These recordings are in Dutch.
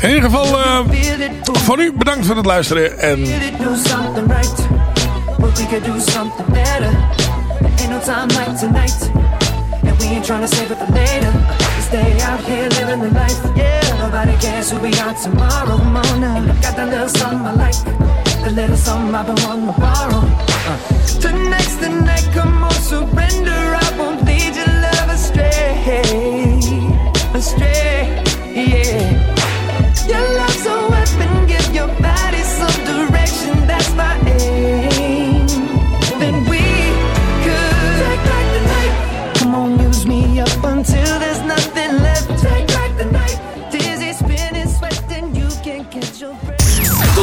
In ieder geval, uh, voor u bedankt voor het luisteren. En... Stay out here living the life. Yeah, nobody cares who we are tomorrow morning. Got that little something the little been. Uh. Night, come on, surrender. I won't lead your.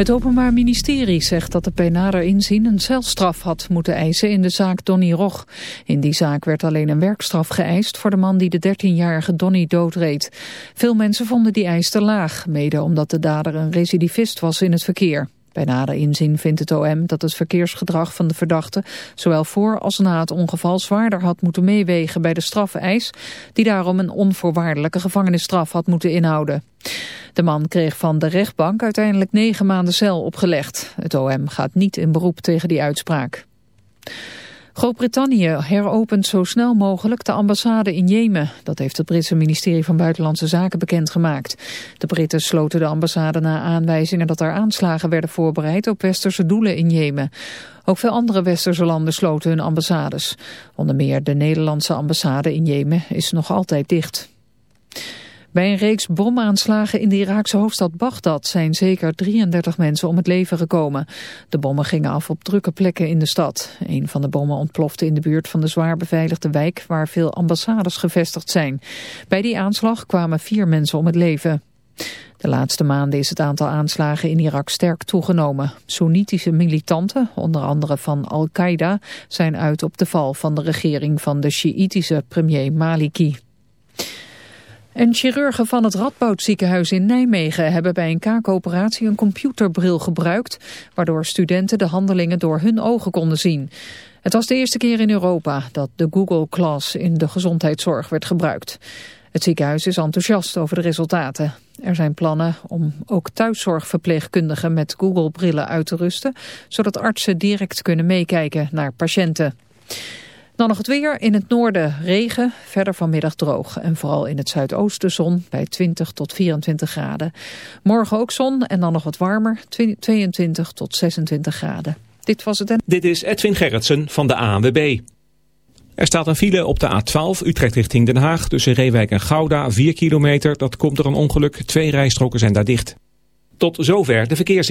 Het Openbaar Ministerie zegt dat de nader inzien een celstraf had moeten eisen in de zaak Donny Roch. In die zaak werd alleen een werkstraf geëist voor de man die de 13-jarige Donny doodreed. Veel mensen vonden die eis te laag, mede omdat de dader een recidivist was in het verkeer. Bij nader inzien vindt het OM dat het verkeersgedrag van de verdachte zowel voor als na het ongeval zwaarder had moeten meewegen bij de strafeis, die daarom een onvoorwaardelijke gevangenisstraf had moeten inhouden. De man kreeg van de rechtbank uiteindelijk negen maanden cel opgelegd. Het OM gaat niet in beroep tegen die uitspraak. Groot-Brittannië heropent zo snel mogelijk de ambassade in Jemen. Dat heeft het Britse ministerie van Buitenlandse Zaken bekendgemaakt. De Britten sloten de ambassade na aanwijzingen dat er aanslagen werden voorbereid op westerse doelen in Jemen. Ook veel andere westerse landen sloten hun ambassades. Onder meer de Nederlandse ambassade in Jemen is nog altijd dicht. Bij een reeks bomaanslagen in de Iraakse hoofdstad Bagdad zijn zeker 33 mensen om het leven gekomen. De bommen gingen af op drukke plekken in de stad. Een van de bommen ontplofte in de buurt van de zwaar beveiligde wijk waar veel ambassades gevestigd zijn. Bij die aanslag kwamen vier mensen om het leven. De laatste maanden is het aantal aanslagen in Irak sterk toegenomen. Soenitische militanten, onder andere van Al-Qaeda, zijn uit op de val van de regering van de Sjiitische premier Maliki. En chirurgen van het Radboudziekenhuis in Nijmegen hebben bij een kaakoperatie een computerbril gebruikt, waardoor studenten de handelingen door hun ogen konden zien. Het was de eerste keer in Europa dat de Google Glass in de gezondheidszorg werd gebruikt. Het ziekenhuis is enthousiast over de resultaten. Er zijn plannen om ook thuiszorgverpleegkundigen met Google-brillen uit te rusten, zodat artsen direct kunnen meekijken naar patiënten. Dan nog het weer. In het noorden regen, verder vanmiddag droog. En vooral in het zuidoosten zon bij 20 tot 24 graden. Morgen ook zon en dan nog wat warmer, 22 tot 26 graden. Dit was het. Dit is Edwin Gerritsen van de ANWB. Er staat een file op de A12 Utrecht richting Den Haag tussen Reewijk en Gouda, 4 kilometer. Dat komt door een ongeluk, twee rijstroken zijn daar dicht. Tot zover de verkeers.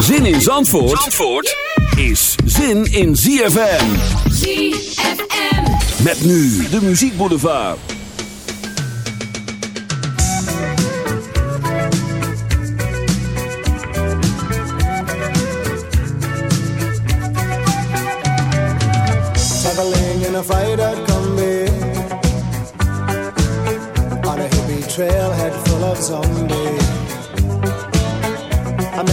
Zin in Zandvoort, Zandvoort is zin in ZFM. ZFM. Met nu de Muziek Boulevard. Traveling in a fighter combi On a hippie trailhead full of zombies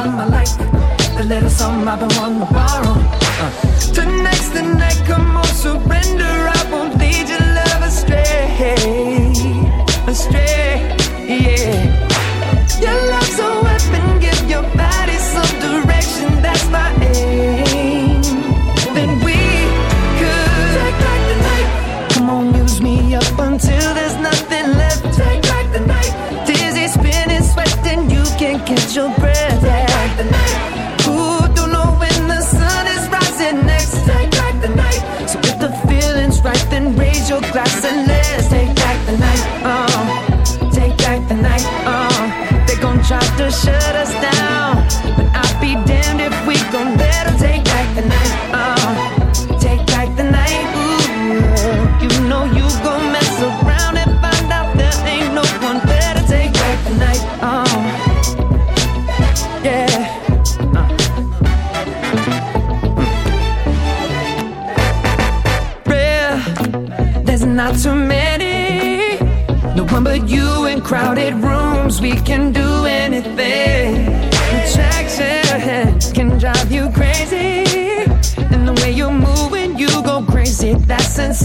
on my life, the little song I've been wanting to borrow. Uh. Tonight's the night, come on, surrender. shut us down. But I'll be damned if we gon' let them take back the night. Oh, take back the night. Ooh, you know you gon' mess around and find out there ain't no one better. Take back the night. Oh, yeah. Uh. Real, there's not too many. No one but you in crowded rooms. We can do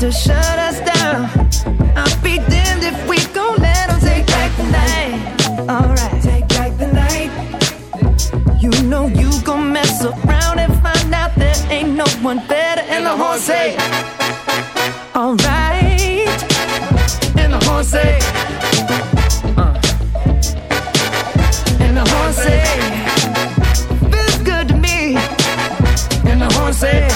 to shut us down. I'll be damned if we gon' let them take back the night. Alright, take back the night. You know you gon' mess around and find out there ain't no one better. And, the horn say, Alright. And the horn say, uh. And the horn say, Feels good to me. And the horn say,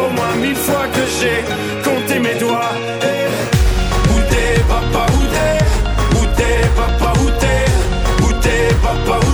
mille fois que j'ai compté mes doigts. Eh, où t'es papa, où t'es? Où t'es papa, où t'es? Où papa, Où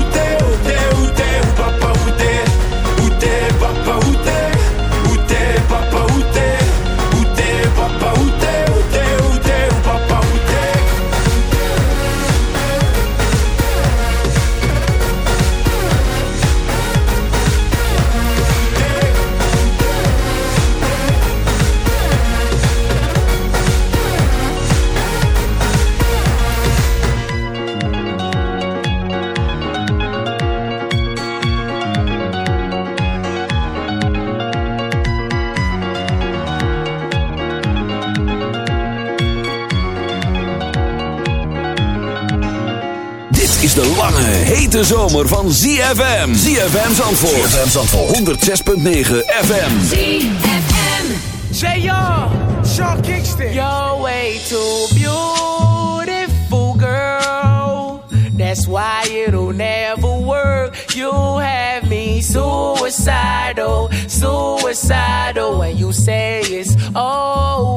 hete zomer van ZFM. ZFM Zandvoort. ZFM Zandvoort. 106.9 FM. ZFM. Say yo, Sean Kingston. You're way too beautiful, girl. That's why it'll never work. You have me suicidal, suicidal. When you say it's over,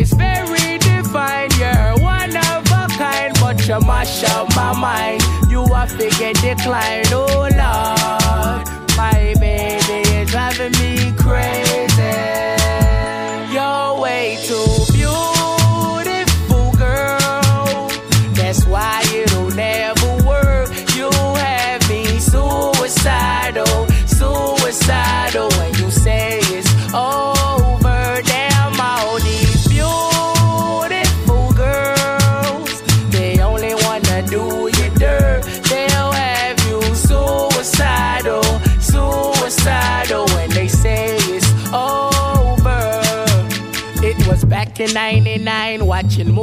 clear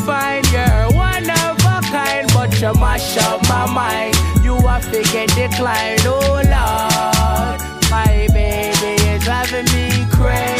divine. You're one of a kind, but you mash up my mind. You are forget decline. Oh Lord, my baby is driving me crazy.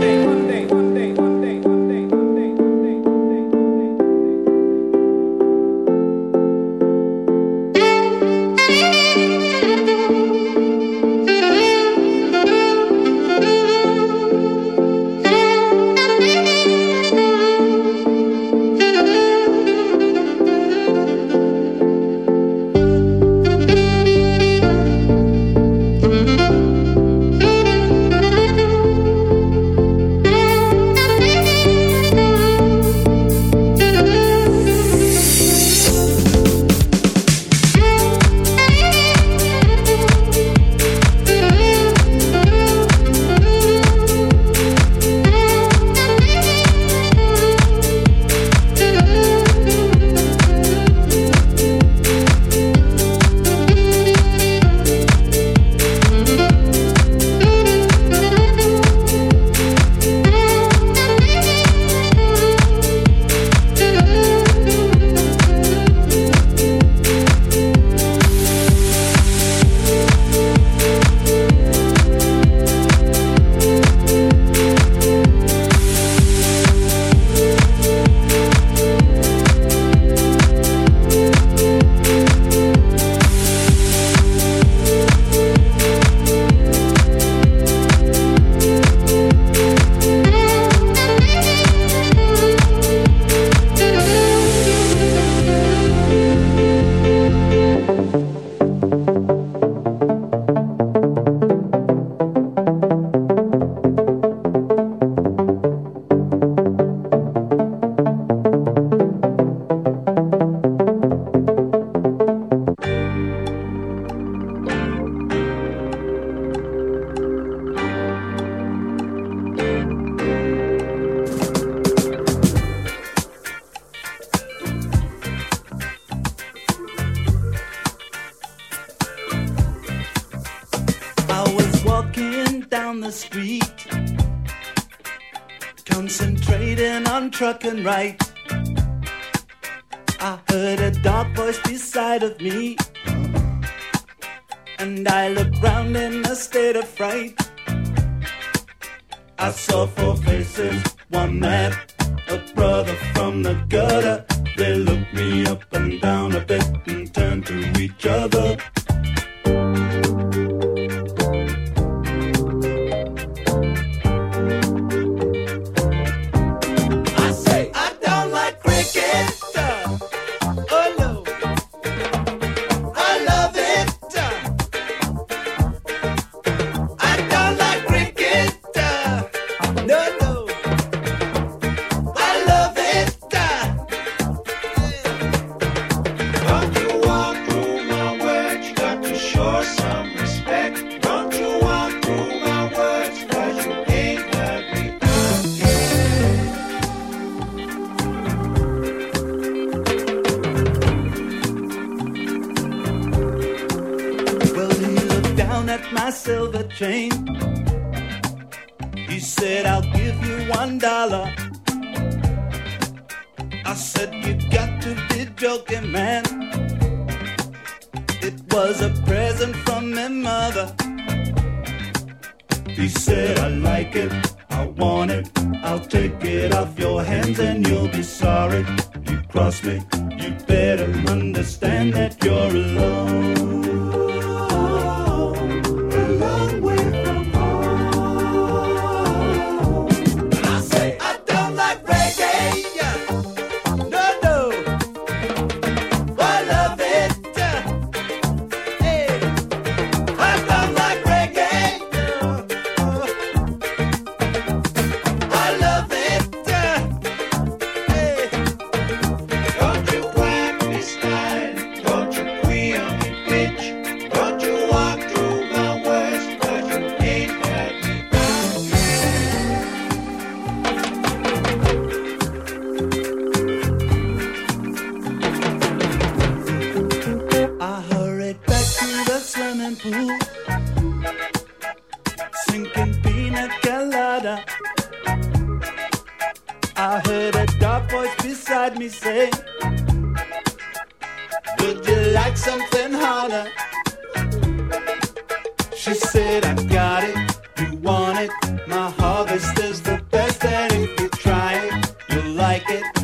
like it.